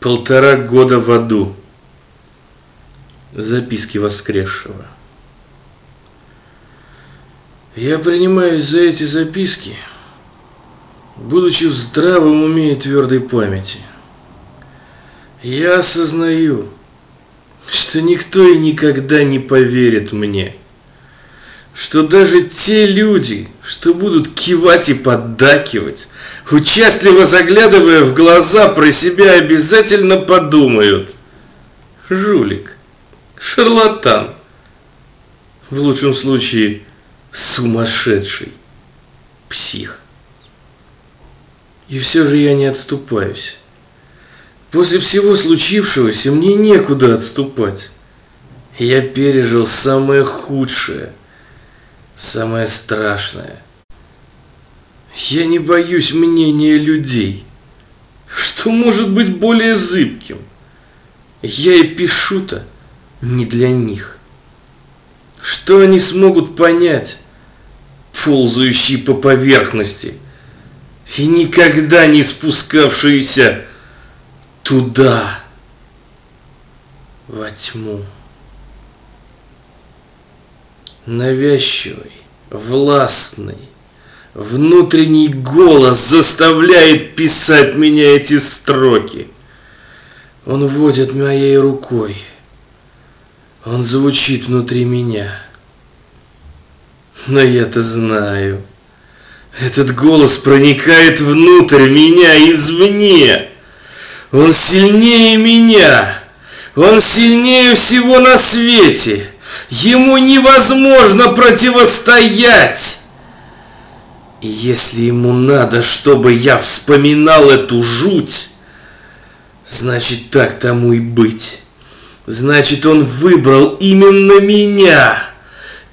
Полтора года в аду. Записки воскресшего. Я принимаюсь за эти записки, будучи в здравом уме и твердой памяти. Я осознаю, что никто и никогда не поверит мне, что даже те люди, что будут кивать и поддакивать, участливо заглядывая в глаза про себя, обязательно подумают. Жулик, шарлатан, в лучшем случае сумасшедший, псих. И все же я не отступаюсь. После всего случившегося мне некуда отступать. Я пережил самое худшее, самое страшное. Я не боюсь мнения людей. Что может быть более зыбким? Я и пишу-то не для них. Что они смогут понять, ползающие по поверхности и никогда не спускавшиеся туда, во тьму. Навязчивый, властный, внутренний голос заставляет писать меня эти строки. Он водит моей рукой. Он звучит внутри меня. Но я-то знаю. Этот голос проникает внутрь меня извне. Он сильнее меня. Он сильнее всего на свете. Ему невозможно противостоять. И если ему надо, чтобы я вспоминал эту жуть, значит так тому и быть. Значит, он выбрал именно меня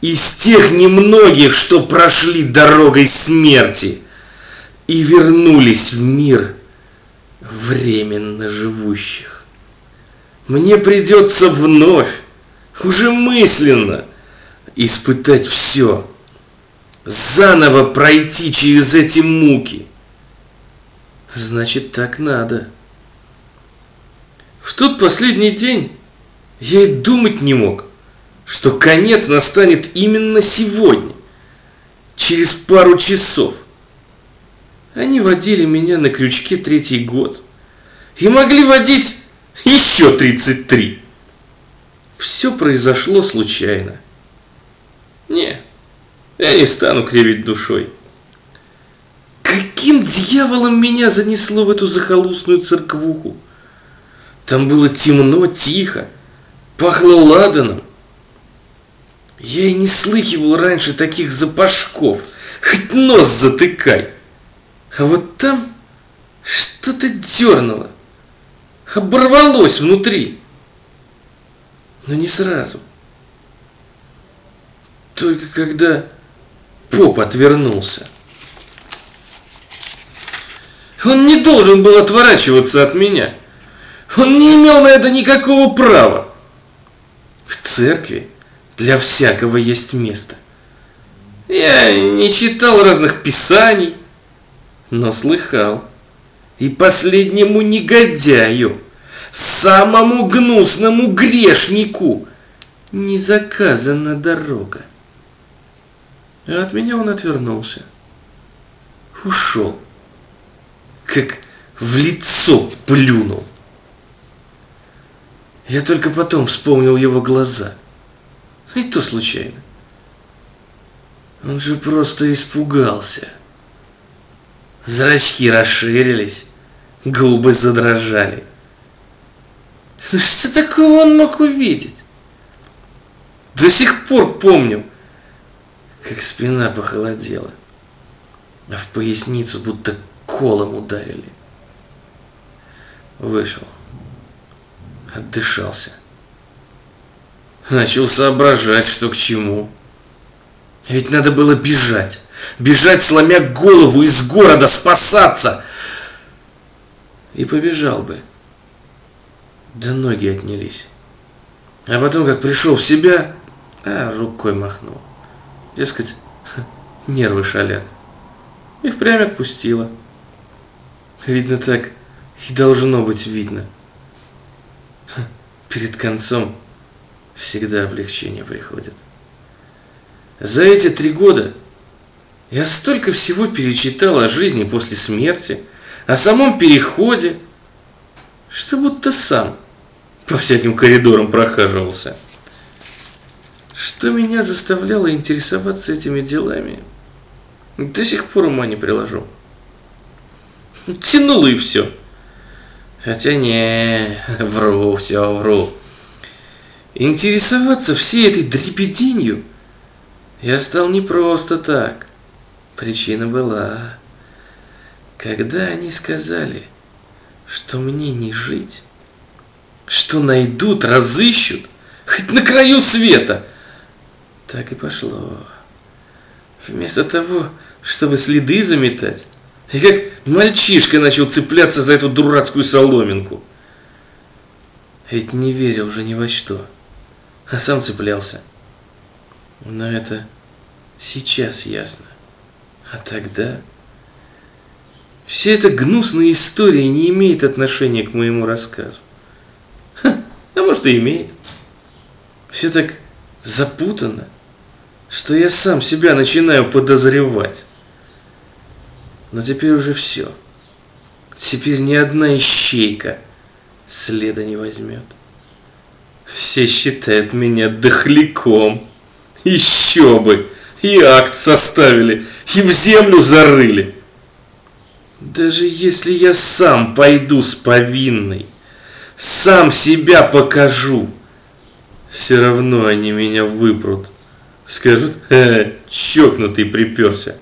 из тех немногих, что прошли дорогой смерти и вернулись в мир временно живущих. Мне придется вновь, уже мысленно, испытать все, заново пройти через эти муки. Значит, так надо. В тот последний день я и думать не мог, что конец настанет именно сегодня, через пару часов. Они водили меня на крючке третий год и могли водить еще 33. Все произошло случайно. Не, я не стану кривить душой. Каким дьяволом меня занесло в эту захолустную церквуху? Там было темно, тихо, пахло ладаном. Я и не слыхивал раньше таких запашков, хоть нос затыкай. А вот там что-то дернуло, оборвалось внутри. Но не сразу. Только когда поп отвернулся. Он не должен был отворачиваться от меня. Он не имел на это никакого права. В церкви для всякого есть место. Я не читал разных писаний, но слыхал. И последнему негодяю, самому гнусному грешнику не заказана дорога. А от меня он отвернулся. Ушел. Как в лицо плюнул. Я только потом вспомнил его глаза. И то случайно. Он же просто испугался. Зрачки расширились, губы задрожали. Что такого он мог увидеть? До сих пор помню, как спина похолодела, а в поясницу будто колом ударили. Вышел отдышался. Начал соображать, что к чему. Ведь надо было бежать. Бежать, сломя голову из города, спасаться. И побежал бы. Да ноги отнялись. А потом, как пришел в себя, а, рукой махнул. Дескать, нервы шалят. И впрямь отпустила. Видно так и должно быть видно. перед концом всегда облегчение приходит. За эти три года я столько всего перечитал о жизни после смерти, о самом переходе, что будто сам по всяким коридорам прохаживался. Что меня заставляло интересоваться этими делами, до сих пор ума не приложу. Тянуло и все. Хотя не, вру, все вру. Интересоваться всей этой дребеденью я стал не просто так. Причина была, когда они сказали, что мне не жить, что найдут, разыщут, хоть на краю света. Так и пошло. Вместо того, чтобы следы заметать, и как мальчишка начал цепляться за эту дурацкую соломинку. Ведь не верил уже ни во что, а сам цеплялся. Но это сейчас ясно. А тогда... Вся эта гнусная история не имеет отношения к моему рассказу. Ха, а может и имеет. Все так запутанно, что я сам себя начинаю подозревать. Но теперь уже все. Теперь ни одна ищейка следа не возьмет. Все считают меня дохляком. Еще бы! И акт составили, и в землю зарыли. Даже если я сам пойду с повинной, сам себя покажу, все равно они меня выпрут. Скажут, э, чокнутый приперся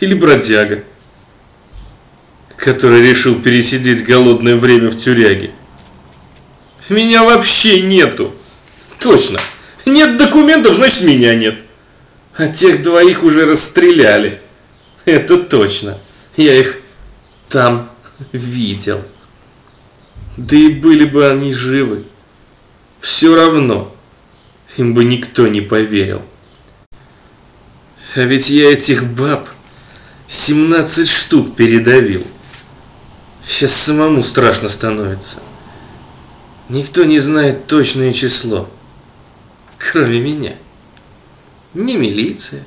или бродяга, который решил пересидеть голодное время в тюряге. Меня вообще нету. Точно. Нет документов, значит меня нет. А тех двоих уже расстреляли. Это точно. Я их там видел. Да и были бы они живы. Все равно им бы никто не поверил. А ведь я этих баб 17 штук передавил. Сейчас самому страшно становится. Никто не знает точное число, кроме меня. Ни милиция,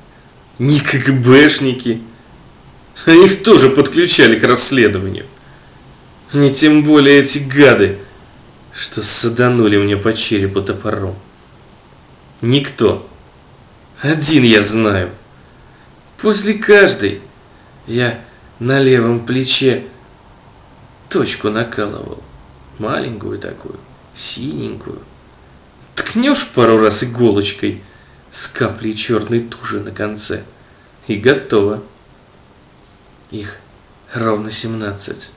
ни КГБшники. А их тоже подключали к расследованию. Не тем более эти гады, что саданули мне по черепу топором. Никто. Один я знаю. После каждой я на левом плече точку накалывал. Маленькую такую, синенькую. Ткнешь пару раз иголочкой с каплей черной туши на конце. И готово. Их ровно семнадцать.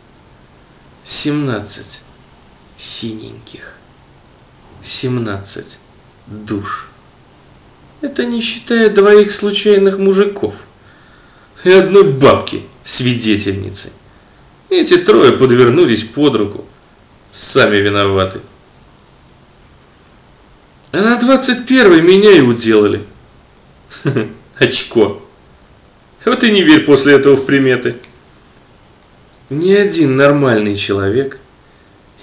Семнадцать синеньких. Семнадцать душ. Это не считая двоих случайных мужиков и одной бабки, свидетельницы. Эти трое подвернулись под руку. Сами виноваты. А на 21-й меня и уделали. Очко. Вот и не верь после этого в приметы. Ни один нормальный человек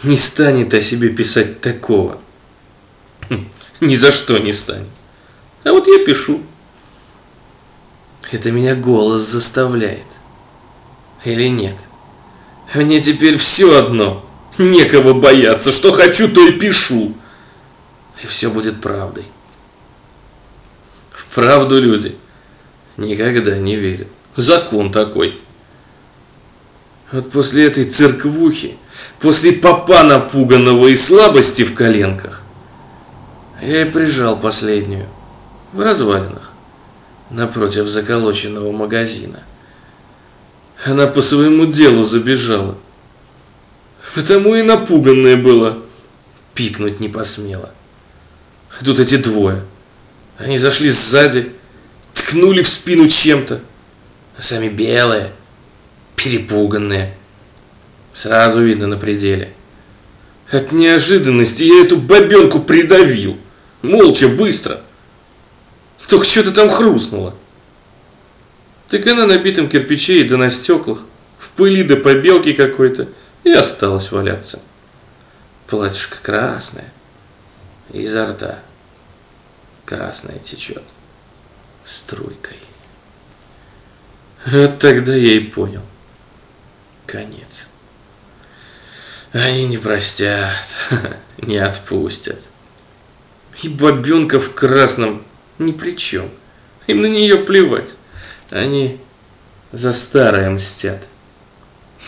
не станет о себе писать такого. Хм, ни за что не станет. А вот я пишу. Это меня голос заставляет. Или нет? Мне теперь все одно. Некого бояться. Что хочу, то и пишу. И все будет правдой. В правду люди никогда не верят. Закон такой. Вот после этой церквухи, после попа напуганного и слабости в коленках, я и прижал последнюю в развалинах напротив заколоченного магазина. Она по своему делу забежала. Потому и напуганная была. Пикнуть не посмела. Тут эти двое. Они зашли сзади, ткнули в спину чем-то. А сами белые, перепуганные. Сразу видно на пределе. От неожиданности я эту бабенку придавил. Молча, быстро. Только что-то там хрустнуло. Так она на битом кирпиче и да на стеклах, в пыли да побелке какой-то, и осталась валяться. Платьишко красное, изо рта красное течет струйкой. Вот тогда я и понял. Конец. Они не простят, не отпустят. И бабенка в красном ни при чем. Им на нее плевать. Они за старое мстят.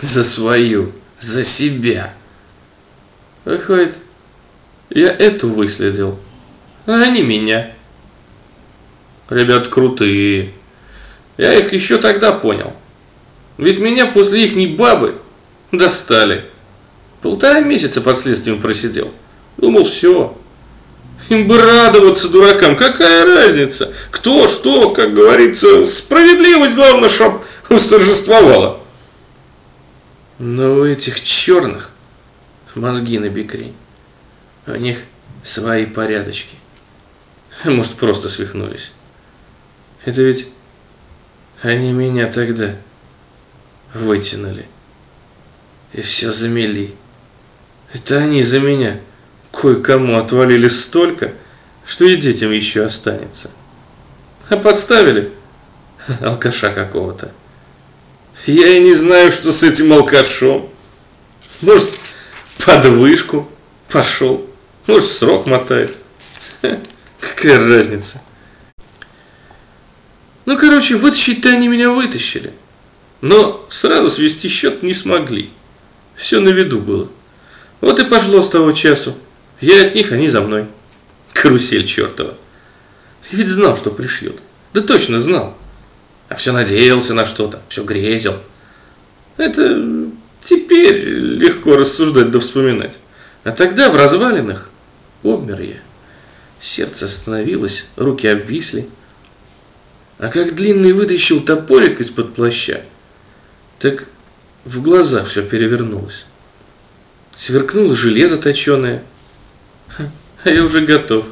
За свою, за себя. Выходит, я эту выследил, а они меня. Ребят крутые. Я их еще тогда понял. Ведь меня после их бабы достали. Полтора месяца под следствием просидел. Думал, все. Им бы радоваться дуракам. Какая разница? Кто, что, как говорится, справедливость, главное, чтоб восторжествовала. Но у этих черных мозги на бикрень. У них свои порядочки. Может, просто свихнулись. Это ведь они меня тогда вытянули и все замели. Это они за меня кое-кому отвалили столько, что и детям еще останется. А подставили алкаша какого-то. Я и не знаю, что с этим алкашом. Может, под вышку пошел. Может, срок мотает. Какая разница? Ну, короче, вытащить-то они меня вытащили. Но сразу свести счет не смогли. Все на виду было. Вот и пошло с того часу. Я от них, они за мной. Карусель чертова. Я ведь знал, что пришьют. Да точно знал. А все надеялся на что-то, все грезил. Это теперь легко рассуждать да вспоминать. А тогда в развалинах обмер я. Сердце остановилось, руки обвисли. А как длинный вытащил топорик из-под плаща, так в глазах все перевернулось. Сверкнуло железо точеное. А я уже готов.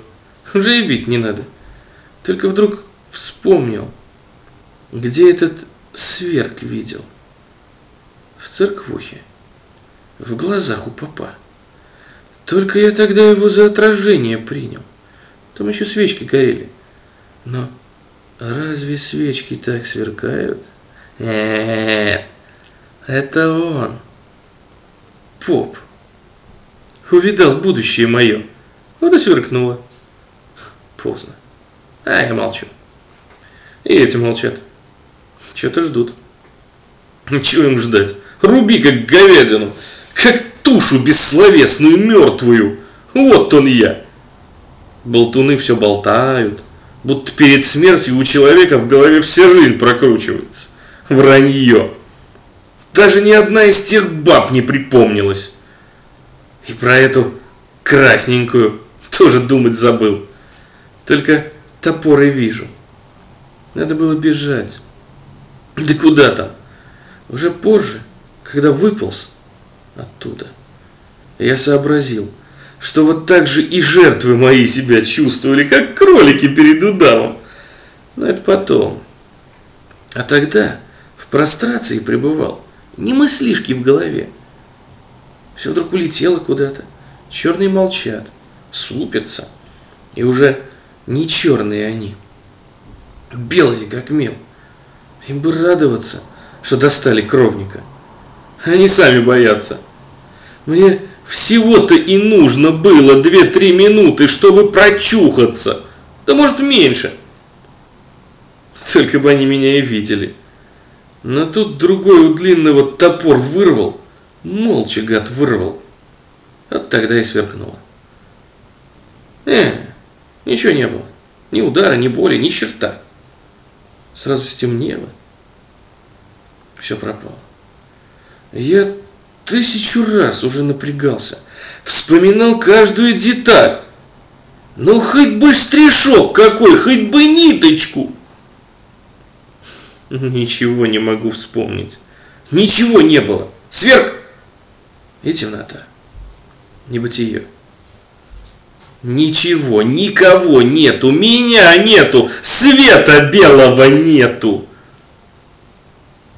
Уже и бить не надо. Только вдруг вспомнил, где этот сверк видел. В церквухе. В глазах у папа. Только я тогда его за отражение принял. Там еще свечки горели. Но разве свечки так сверкают? Нет, это он. Поп. Увидал будущее мое. Вот и сверкнуло. Поздно. А я молчу. И эти молчат. Что-то ждут. Чего им ждать? Руби как говядину, как тушу бессловесную мертвую. Вот он я. Болтуны все болтают, будто перед смертью у человека в голове вся жизнь прокручивается. Вранье. Даже ни одна из тех баб не припомнилась. И про эту красненькую тоже думать забыл. Только топоры вижу. Надо было бежать. Да куда там? Уже позже, когда выполз оттуда, я сообразил, что вот так же и жертвы мои себя чувствовали, как кролики перед удавом. Но это потом. А тогда в прострации пребывал, не мыслишки в голове. Все вдруг улетело куда-то. Черные молчат, супятся. И уже не черные они. Белые, как мел. Им бы радоваться, что достали кровника. Они сами боятся. Мне всего-то и нужно было 2-3 минуты, чтобы прочухаться. Да может меньше. Только бы они меня и видели. Но тут другой у длинного топор вырвал. Молча, гад, вырвал. Вот тогда и сверкнуло. Э, ничего не было. Ни удара, ни боли, ни черта. Сразу стемнело. Все пропало. Я тысячу раз уже напрягался. Вспоминал каждую деталь. Ну, хоть бы стришок какой, хоть бы ниточку. Ничего не могу вспомнить. Ничего не было. Сверк и темнота. Небытие. Ничего, никого нету, меня нету, света белого нету.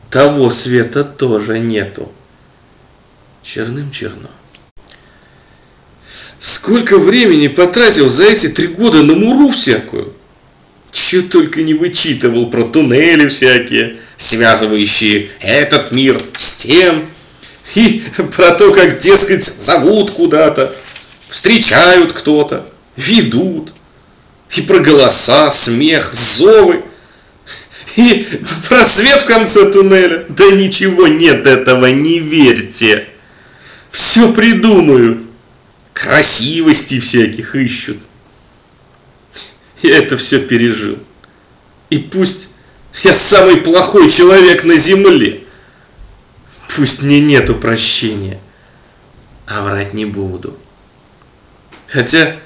Того света тоже нету. Черным черно. Сколько времени потратил за эти три года на муру всякую. Чё только не вычитывал про туннели всякие, связывающие этот мир с тем. И про то, как, дескать, зовут куда-то, встречают кто-то, ведут. И про голоса, смех, зовы. И про свет в конце туннеля. Да ничего нет этого, не верьте. Все придумают. Красивости всяких ищут. Я это все пережил. И пусть я самый плохой человек на земле. Пусть мне нету прощения. А врать не буду. Хотя,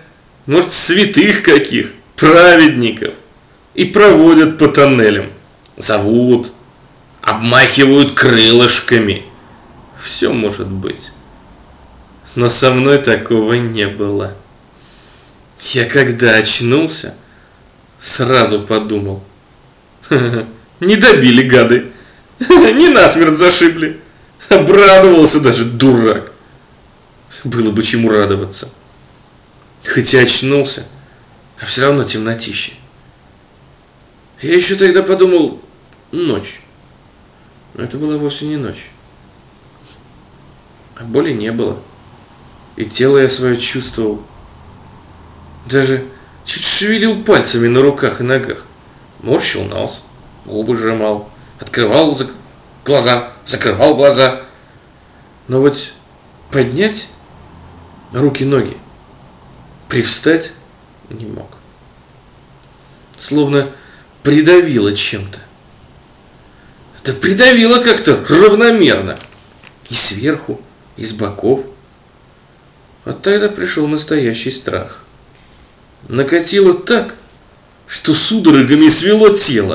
может, святых каких, праведников. И проводят по тоннелям. Зовут, обмахивают крылышками. Все может быть. Но со мной такого не было. Я когда очнулся, сразу подумал. Не добили гады. Не насмерть зашибли. Обрадовался даже дурак. Было бы чему радоваться. Хотя очнулся, а все равно темнотище. Я еще тогда подумал, ночь. Но это была вовсе не ночь. А боли не было. И тело я свое чувствовал. Даже чуть шевелил пальцами на руках и ногах. Морщил нос, губы сжимал, открывал зак... глаза, закрывал глаза. Но вот поднять руки-ноги, привстать не мог. Словно придавило чем-то. Это придавило как-то равномерно. И сверху, и с боков. Вот тогда пришел настоящий страх. Накатило так, что судорогами свело тело.